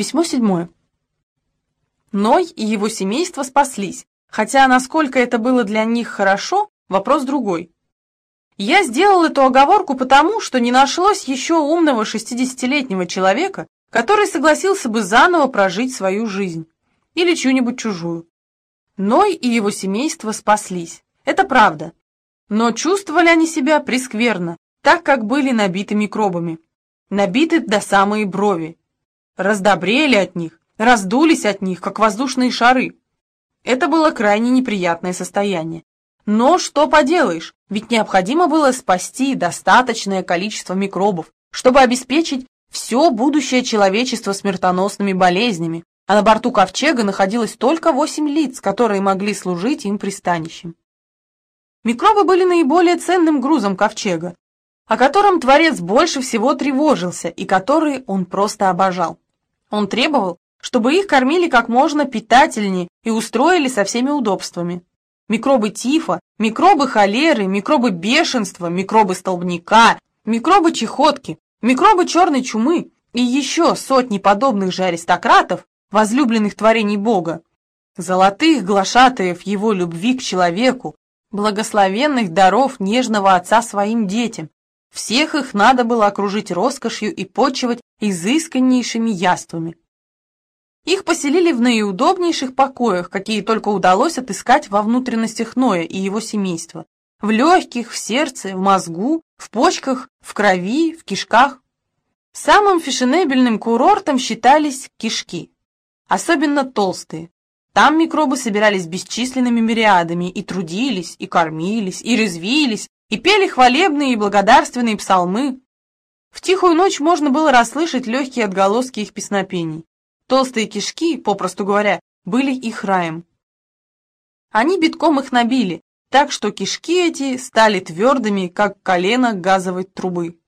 Письмо седьмое. Ной и его семейство спаслись, хотя насколько это было для них хорошо, вопрос другой. Я сделал эту оговорку потому, что не нашлось еще умного шестидесятилетнего человека, который согласился бы заново прожить свою жизнь или чью-нибудь чужую. Ной и его семейство спаслись, это правда, но чувствовали они себя прескверно, так как были набиты микробами, набиты до самой брови, раздобрели от них, раздулись от них, как воздушные шары. Это было крайне неприятное состояние. Но что поделаешь, ведь необходимо было спасти достаточное количество микробов, чтобы обеспечить все будущее человечество смертоносными болезнями, а на борту ковчега находилось только восемь лиц, которые могли служить им пристанищем. Микробы были наиболее ценным грузом ковчега, о котором Творец больше всего тревожился и который он просто обожал. Он требовал, чтобы их кормили как можно питательнее и устроили со всеми удобствами. Микробы тифа, микробы холеры, микробы бешенства, микробы столбняка, микробы чехотки, микробы черной чумы и еще сотни подобных же аристократов, возлюбленных творений Бога, золотых глашатаев его любви к человеку, благословенных даров нежного отца своим детям. Всех их надо было окружить роскошью и почивать изысканнейшими яствами. Их поселили в наиудобнейших покоях, какие только удалось отыскать во внутренностях Ноя и его семейства. В легких, в сердце, в мозгу, в почках, в крови, в кишках. Самым фешенебельным курортом считались кишки, особенно толстые. Там микробы собирались бесчисленными мириадами и трудились, и кормились, и резвились, и пели хвалебные и благодарственные псалмы. В тихую ночь можно было расслышать легкие отголоски их песнопений. Толстые кишки, попросту говоря, были их раем. Они битком их набили, так что кишки эти стали твердыми, как колено газовой трубы.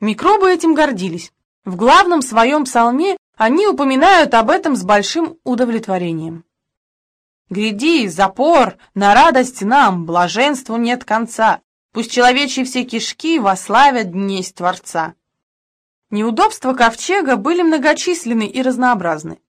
Микробы этим гордились. В главном своем псалме они упоминают об этом с большим удовлетворением. «Гряди, запор, на радость нам, блаженству нет конца, пусть человечьи все кишки вославят дней Творца». Неудобства ковчега были многочисленны и разнообразны.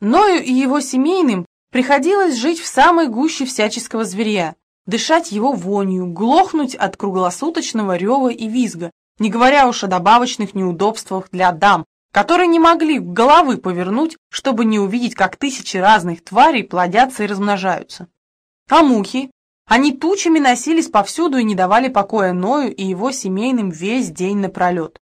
Ною и его семейным приходилось жить в самой гуще всяческого зверя, дышать его вонью, глохнуть от круглосуточного рева и визга, не говоря уж о добавочных неудобствах для дам, которые не могли головы повернуть, чтобы не увидеть, как тысячи разных тварей плодятся и размножаются. А мухи? Они тучами носились повсюду и не давали покоя Ною и его семейным весь день напролет.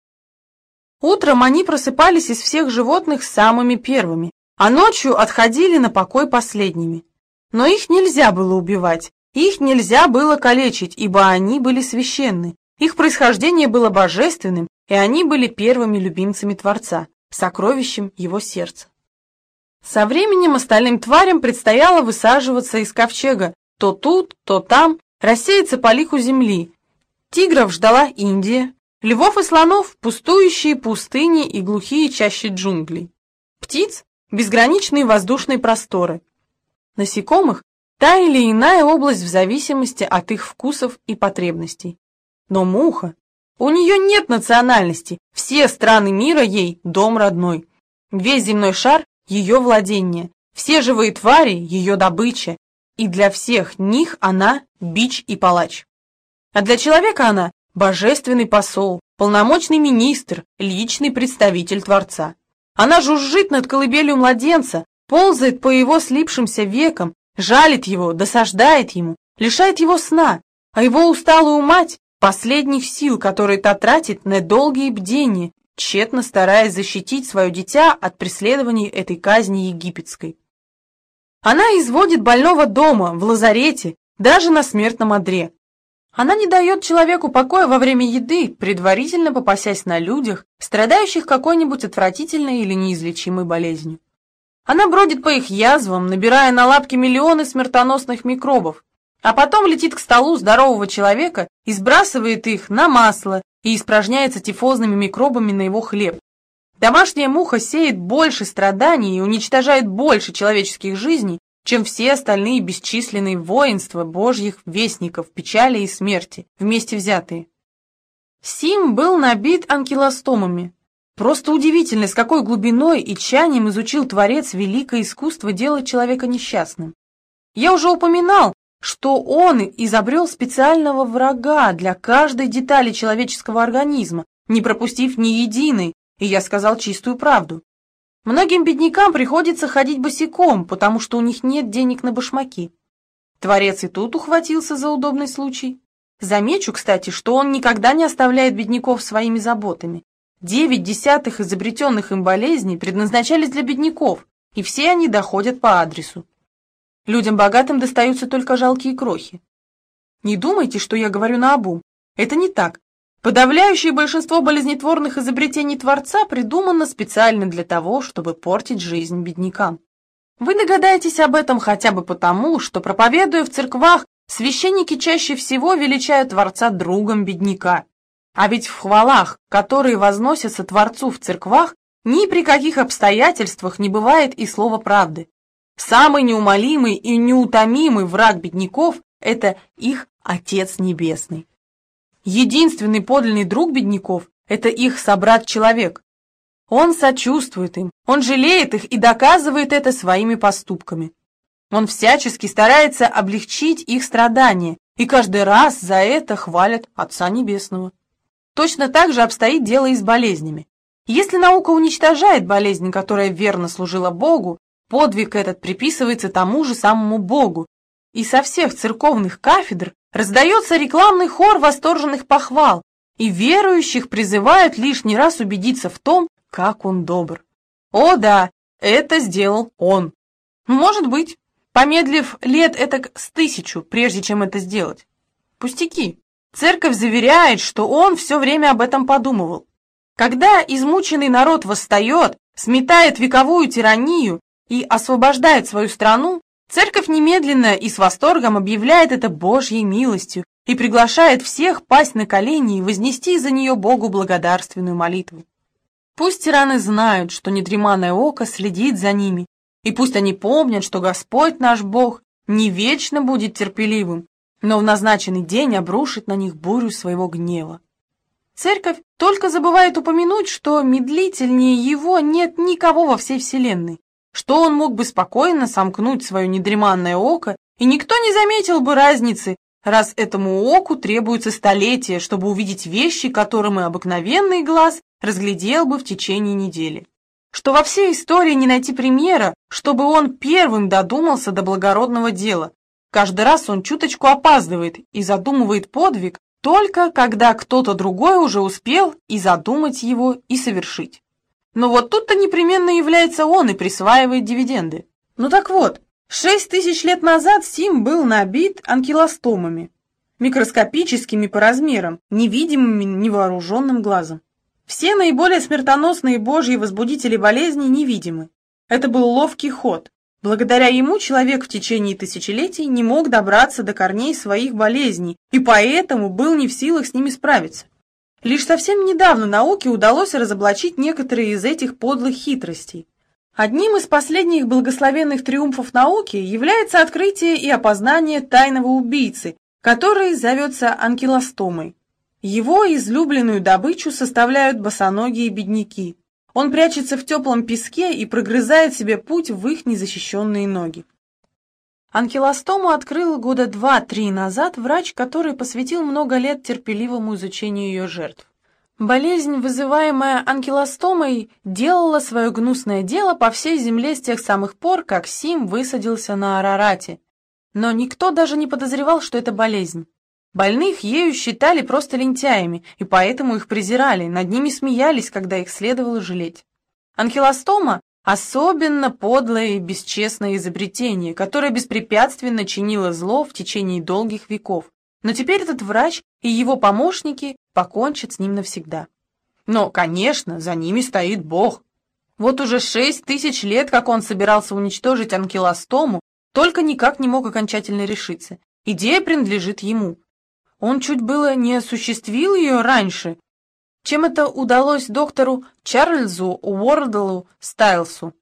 Утром они просыпались из всех животных самыми первыми, а ночью отходили на покой последними. Но их нельзя было убивать, их нельзя было калечить, ибо они были священны. Их происхождение было божественным, и они были первыми любимцами Творца, сокровищем его сердца. Со временем остальным тварям предстояло высаживаться из ковчега, то тут, то там, рассеяться по лиху земли. Тигров ждала Индия, Львов и слонов – пустующие пустыни и глухие чащи джунглей. Птиц – безграничные воздушные просторы. Насекомых – та или иная область в зависимости от их вкусов и потребностей. Но муха – у нее нет национальности, все страны мира ей – дом родной. Весь земной шар – ее владение, все живые твари – ее добыча, и для всех них она – бич и палач. А для человека она божественный посол, полномочный министр, личный представитель Творца. Она жужжит над колыбелью младенца, ползает по его слипшимся векам, жалит его, досаждает ему, лишает его сна, а его усталую мать — последних сил, которые та тратит на долгие бдения, тщетно стараясь защитить свое дитя от преследований этой казни египетской. Она изводит больного дома, в лазарете, даже на смертном одре, она не дает человеку покоя во время еды, предварительно попасясь на людях, страдающих какой-нибудь отвратительной или неизлечимой болезнью. Она бродит по их язвам, набирая на лапки миллионы смертоносных микробов, а потом летит к столу здорового человека и сбрасывает их на масло и испражняется тифозными микробами на его хлеб. Домашняя муха сеет больше страданий и уничтожает больше человеческих жизней, чем все остальные бесчисленные воинства божьих вестников печали и смерти, вместе взятые. Сим был набит анкилостомами, Просто удивительно, с какой глубиной и тщанием изучил Творец великое искусство делать человека несчастным. Я уже упоминал, что он изобрел специального врага для каждой детали человеческого организма, не пропустив ни единой, и я сказал чистую правду. Многим беднякам приходится ходить босиком, потому что у них нет денег на башмаки. Творец и тут ухватился за удобный случай. Замечу, кстати, что он никогда не оставляет бедняков своими заботами. Девять десятых изобретенных им болезней предназначались для бедняков, и все они доходят по адресу. Людям богатым достаются только жалкие крохи. Не думайте, что я говорю наобум. Это не так. Подавляющее большинство болезнетворных изобретений Творца придумано специально для того, чтобы портить жизнь беднякам. Вы догадаетесь об этом хотя бы потому, что, проповедуя в церквах, священники чаще всего величают Творца другом бедняка. А ведь в хвалах, которые возносятся Творцу в церквах, ни при каких обстоятельствах не бывает и слова правды. Самый неумолимый и неутомимый враг бедняков – это их Отец Небесный. Единственный подлинный друг бедняков – это их собрат-человек. Он сочувствует им, он жалеет их и доказывает это своими поступками. Он всячески старается облегчить их страдания, и каждый раз за это хвалят Отца Небесного. Точно так же обстоит дело и с болезнями. Если наука уничтожает болезнь, которая верно служила Богу, подвиг этот приписывается тому же самому Богу, и со всех церковных кафедр раздается рекламный хор восторженных похвал, и верующих призывают лишний раз убедиться в том, как он добр. О да, это сделал он. Может быть, помедлив лет этак с тысячу, прежде чем это сделать. Пустяки. Церковь заверяет, что он все время об этом подумывал. Когда измученный народ восстает, сметает вековую тиранию и освобождает свою страну, церковь немедленно и с восторгом объявляет это Божьей милостью и приглашает всех пасть на колени и вознести за нее Богу благодарственную молитву. Пусть тираны знают, что недреманное око следит за ними, и пусть они помнят, что Господь наш Бог не вечно будет терпеливым, но в назначенный день обрушит на них бурю своего гнева. Церковь только забывает упомянуть, что медлительнее его нет никого во всей вселенной, что он мог бы спокойно сомкнуть свое недреманное око, и никто не заметил бы разницы, раз этому оку требуется столетие, чтобы увидеть вещи, которым и обыкновенный глаз разглядел бы в течение недели. Что во всей истории не найти примера, чтобы он первым додумался до благородного дела, Каждый раз он чуточку опаздывает и задумывает подвиг только когда кто-то другой уже успел и задумать его, и совершить. Но вот тут-то непременно является он и присваивает дивиденды. Ну так вот, шесть тысяч лет назад Сим был набит анкилостомами, микроскопическими по размерам, невидимыми невооруженным глазом. Все наиболее смертоносные божьи возбудители болезней невидимы. Это был ловкий ход, Благодаря ему человек в течение тысячелетий не мог добраться до корней своих болезней и поэтому был не в силах с ними справиться. Лишь совсем недавно науке удалось разоблачить некоторые из этих подлых хитростей. Одним из последних благословенных триумфов науки является открытие и опознание тайного убийцы, который зовется анкилостомой. Его излюбленную добычу составляют босоногие бедняки. Он прячется в теплом песке и прогрызает себе путь в их незащищенные ноги. Анкилостому открыл года два-три назад врач, который посвятил много лет терпеливому изучению ее жертв. Болезнь, вызываемая анкилостомой, делала свое гнусное дело по всей земле с тех самых пор, как Сим высадился на Арарате. Но никто даже не подозревал, что это болезнь. Больных ею считали просто лентяями, и поэтому их презирали, над ними смеялись, когда их следовало жалеть. Анхилостома – особенно подлое и бесчестное изобретение, которое беспрепятственно чинило зло в течение долгих веков. Но теперь этот врач и его помощники покончат с ним навсегда. Но, конечно, за ними стоит Бог. Вот уже шесть тысяч лет, как он собирался уничтожить анкилостому, только никак не мог окончательно решиться. Идея принадлежит ему. Он чуть было не осуществил ее раньше, чем это удалось доктору Чарльзу Уордлу Стайлсу.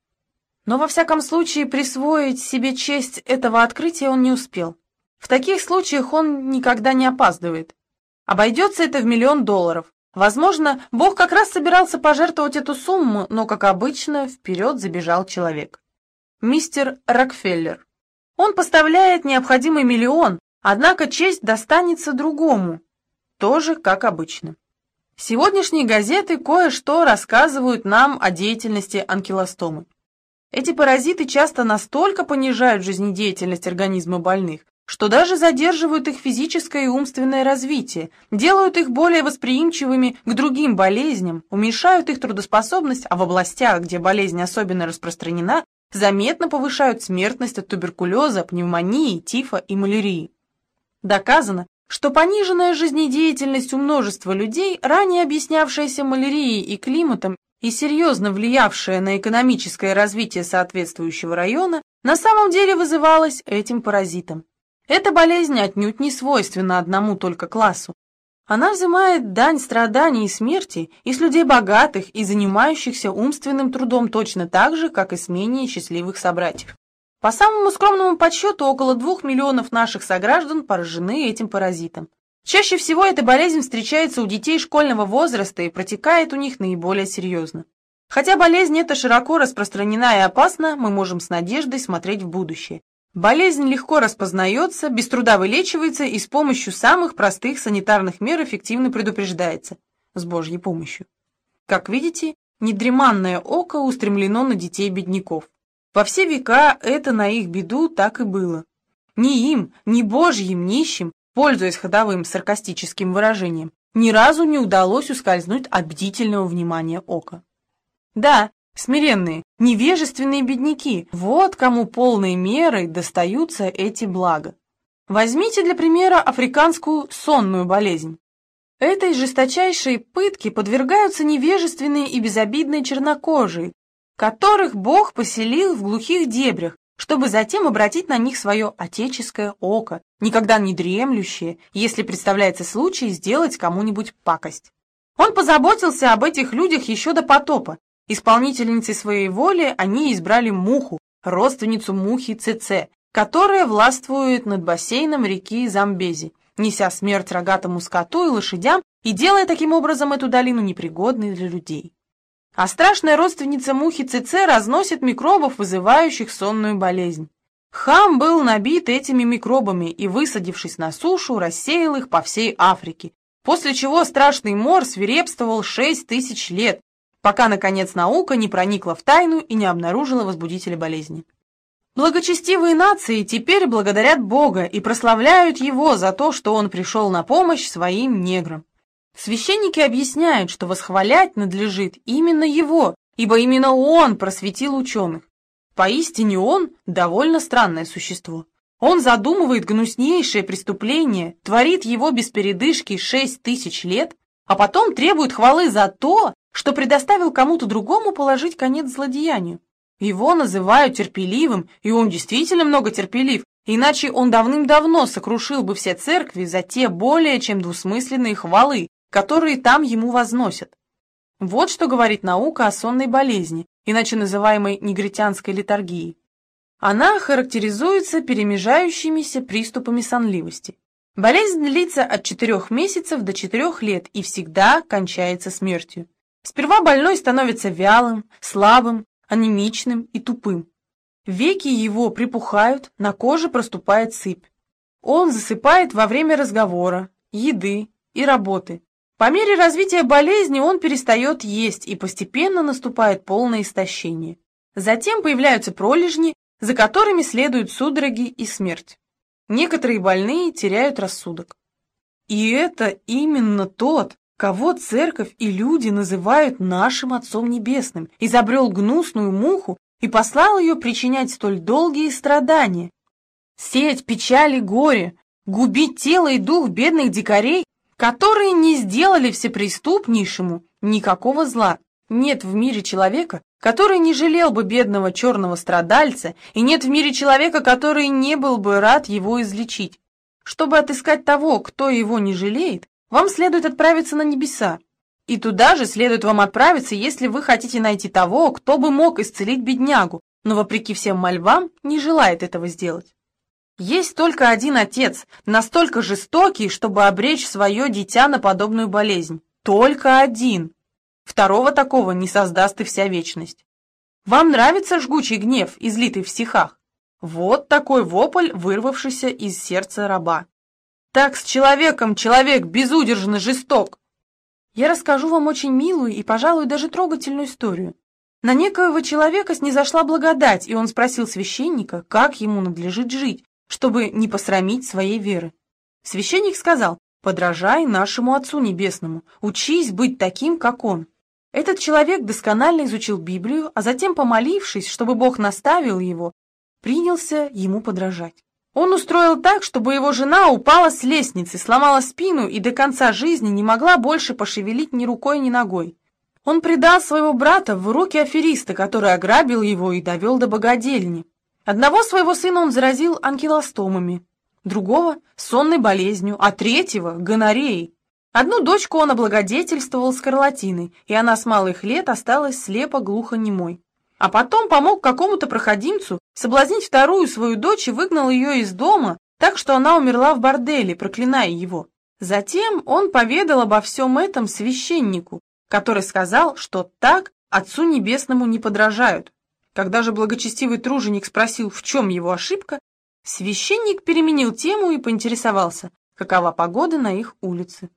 Но во всяком случае присвоить себе честь этого открытия он не успел. В таких случаях он никогда не опаздывает. Обойдется это в миллион долларов, Возможно, Бог как раз собирался пожертвовать эту сумму, но, как обычно, вперед забежал человек. Мистер Рокфеллер. Он поставляет необходимый миллион, однако честь достанется другому. Тоже как обычно. Сегодняшние газеты кое-что рассказывают нам о деятельности анкилостомы. Эти паразиты часто настолько понижают жизнедеятельность организма больных, что даже задерживают их физическое и умственное развитие, делают их более восприимчивыми к другим болезням, уменьшают их трудоспособность, а в областях, где болезнь особенно распространена, заметно повышают смертность от туберкулеза, пневмонии, тифа и малярии. Доказано, что пониженная жизнедеятельность у множества людей, ранее объяснявшаяся малярией и климатом, и серьезно влиявшая на экономическое развитие соответствующего района, на самом деле вызывалась этим паразитом. Эта болезнь отнюдь не свойственна одному только классу. Она взимает дань страданий и смерти и с людей богатых и занимающихся умственным трудом точно так же, как и с менее счастливых собратьев. По самому скромному подсчету, около двух миллионов наших сограждан поражены этим паразитом. Чаще всего эта болезнь встречается у детей школьного возраста и протекает у них наиболее серьезно. Хотя болезнь эта широко распространена и опасна, мы можем с надеждой смотреть в будущее. Болезнь легко распознается, без труда вылечивается и с помощью самых простых санитарных мер эффективно предупреждается. С Божьей помощью. Как видите, недреманное око устремлено на детей бедняков. Во все века это на их беду так и было. Ни им, ни Божьим нищим пользуясь ходовым саркастическим выражением, ни разу не удалось ускользнуть от бдительного внимания ока. Да, смиренные, невежественные бедняки, вот кому полной мерой достаются эти блага. Возьмите для примера африканскую сонную болезнь. Этой жесточайшей пытке подвергаются невежественные и безобидные чернокожие, которых Бог поселил в глухих дебрях, чтобы затем обратить на них свое отеческое око, никогда не дремлющее, если представляется случай сделать кому-нибудь пакость. Он позаботился об этих людях еще до потопа. Исполнительницей своей воли они избрали муху, родственницу мухи ЦЦ, которая властвует над бассейном реки Замбези, неся смерть рогатому скоту и лошадям и делая таким образом эту долину непригодной для людей. А страшная родственница мухи ЦЦ разносит микробов, вызывающих сонную болезнь. Хам был набит этими микробами и, высадившись на сушу, рассеял их по всей Африке, после чего страшный мор свирепствовал шесть тысяч лет, пока, наконец, наука не проникла в тайну и не обнаружила возбудителя болезни. Благочестивые нации теперь благодарят Бога и прославляют Его за то, что Он пришел на помощь своим неграм. Священники объясняют, что восхвалять надлежит именно его, ибо именно он просветил ученых. Поистине он довольно странное существо. Он задумывает гнуснейшее преступление, творит его без передышки шесть тысяч лет, а потом требует хвалы за то, что предоставил кому-то другому положить конец злодеянию. Его называют терпеливым, и он действительно много терпелив, иначе он давным-давно сокрушил бы все церкви за те более чем двусмысленные хвалы, которые там ему возносят. Вот что говорит наука о сонной болезни, иначе называемой негритянской литургией. Она характеризуется перемежающимися приступами сонливости. Болезнь длится от 4 месяцев до 4 лет и всегда кончается смертью. Сперва больной становится вялым, слабым, анемичным и тупым. Веки его припухают, на коже проступает сыпь. Он засыпает во время разговора, еды и работы, по мере развития болезни он перестает есть и постепенно наступает полное истощение. Затем появляются пролежни, за которыми следуют судороги и смерть. Некоторые больные теряют рассудок. И это именно тот, кого церковь и люди называют нашим Отцом Небесным, изобрел гнусную муху и послал ее причинять столь долгие страдания. Сеять печали горе, губить тело и дух бедных дикарей которые не сделали всепреступнейшему никакого зла. Нет в мире человека, который не жалел бы бедного черного страдальца, и нет в мире человека, который не был бы рад его излечить. Чтобы отыскать того, кто его не жалеет, вам следует отправиться на небеса. И туда же следует вам отправиться, если вы хотите найти того, кто бы мог исцелить беднягу, но, вопреки всем мольбам, не желает этого сделать. Есть только один отец, настолько жестокий, чтобы обречь свое дитя на подобную болезнь. Только один. Второго такого не создаст и вся вечность. Вам нравится жгучий гнев, излитый в стихах? Вот такой вопль, вырвавшийся из сердца раба. Так с человеком человек безудержно жесток. Я расскажу вам очень милую и, пожалуй, даже трогательную историю. На некоего человека снизошла благодать, и он спросил священника, как ему надлежит жить, чтобы не посрамить своей веры. Священник сказал, подражай нашему Отцу Небесному, учись быть таким, как Он. Этот человек досконально изучил Библию, а затем, помолившись, чтобы Бог наставил его, принялся ему подражать. Он устроил так, чтобы его жена упала с лестницы, сломала спину и до конца жизни не могла больше пошевелить ни рукой, ни ногой. Он предал своего брата в руки афериста, который ограбил его и довел до богадельни. Одного своего сына он заразил анкилостомами, другого — сонной болезнью, а третьего — гонореей. Одну дочку он облагодетельствовал скарлатиной, и она с малых лет осталась слепо-глухо-немой. А потом помог какому-то проходимцу соблазнить вторую свою дочь и выгнал ее из дома, так что она умерла в борделе, проклиная его. Затем он поведал обо всем этом священнику, который сказал, что так Отцу Небесному не подражают. Когда же благочестивый труженик спросил, в чем его ошибка, священник переменил тему и поинтересовался, какова погода на их улице.